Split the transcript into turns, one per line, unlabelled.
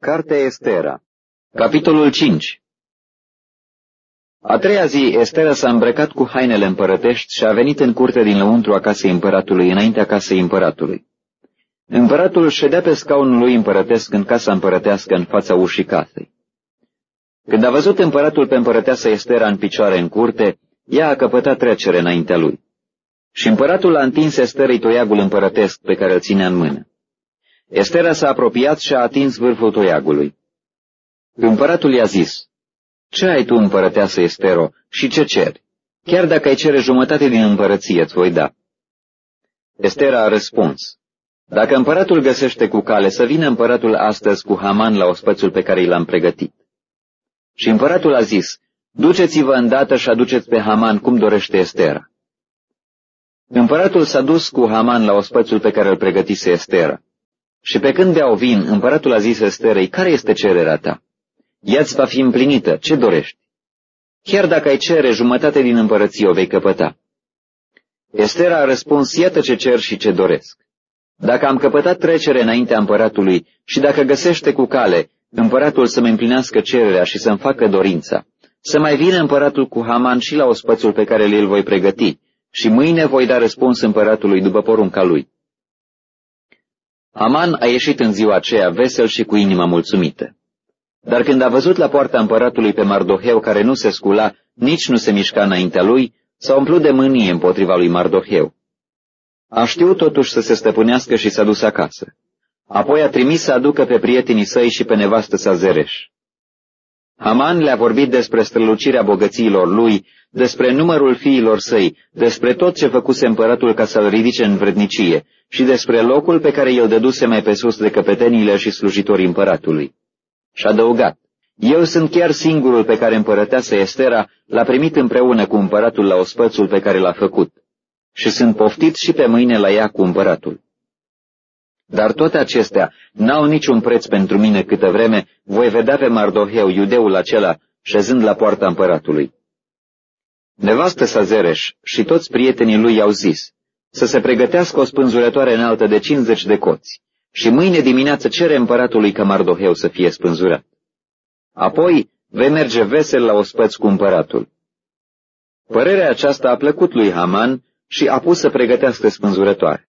Cartea Estera Capitolul 5 A treia zi, Estera s-a îmbrăcat cu hainele împărătești și a venit în curte din lăuntru a casei împăratului, înaintea casei împăratului. Împăratul ședea pe scaunul lui împărătesc în casa împărătească în fața ușii casei. Când a văzut împăratul pe împărăteasa Estera în picioare în curte, ea a căpătat trecere înaintea lui. Și împăratul a întins Esterei toiagul împărătesc pe care îl ținea în mână. Estera s-a apropiat și a atins vârful toiagului. Împăratul i-a zis, Ce ai tu, împărăteasă Estero, și ce ceri? Chiar dacă ai cere jumătate din împărăție, îți voi da. Estera a răspuns, Dacă împăratul găsește cu cale, să vină împăratul astăzi cu Haman la ospățul pe care i l-am pregătit. Și împăratul a zis, Duceți-vă îndată și aduceți pe Haman cum dorește Estera. Împăratul s-a dus cu Haman la ospățul pe care îl pregătise Estera. Și pe când beau vin, împăratul a zis Esterei, care este cererea ta? Ea-ți va fi împlinită, ce dorești? Chiar dacă ai cere jumătate din împărăție, o vei căpăta. Estera a răspuns, iată ce cer și ce doresc. Dacă am căpătat trecere înaintea împăratului și dacă găsește cu cale împăratul să-mi împlinească cererea și să-mi facă dorința, să mai vină împăratul cu Haman și la ospățul pe care îl voi pregăti și mâine voi da răspuns împăratului după porunca lui. Aman a ieșit în ziua aceea vesel și cu inima mulțumită. Dar când a văzut la poarta împăratului pe Mardoheu care nu se scula, nici nu se mișca înaintea lui, s-a umplut de mânie împotriva lui Mardoheu. A știut totuși să se stăpânească și s-a dus acasă. Apoi a trimis să aducă pe prietenii săi și pe nevastă sa Zereș. Haman le-a vorbit despre strălucirea bogățiilor lui, despre numărul fiilor săi, despre tot ce făcuse împăratul ca să-l ridice în vrednicie și despre locul pe care el dăduse mai pe sus de căpeteniile și slujitorii împăratului. Și adăugat, eu sunt chiar singurul pe care împărăteasa Estera l-a primit împreună cu împăratul la ospățul pe care l-a făcut și sunt poftit și pe mâine la ea cu împăratul. Dar toate acestea n-au niciun preț pentru mine câtă vreme voi vedea pe Mardoheu, iudeul acela, șezând la poarta împăratului. Nevastă sa Zereș și toți prietenii lui i-au zis să se pregătească o spânzurătoare înaltă de 50 de coți și mâine dimineață cere împăratului ca Mardoheu să fie spânzurat. Apoi vei merge vesel la ospăți cu împăratul. Părerea aceasta a plăcut lui Haman și a pus să pregătească spânzurătoare.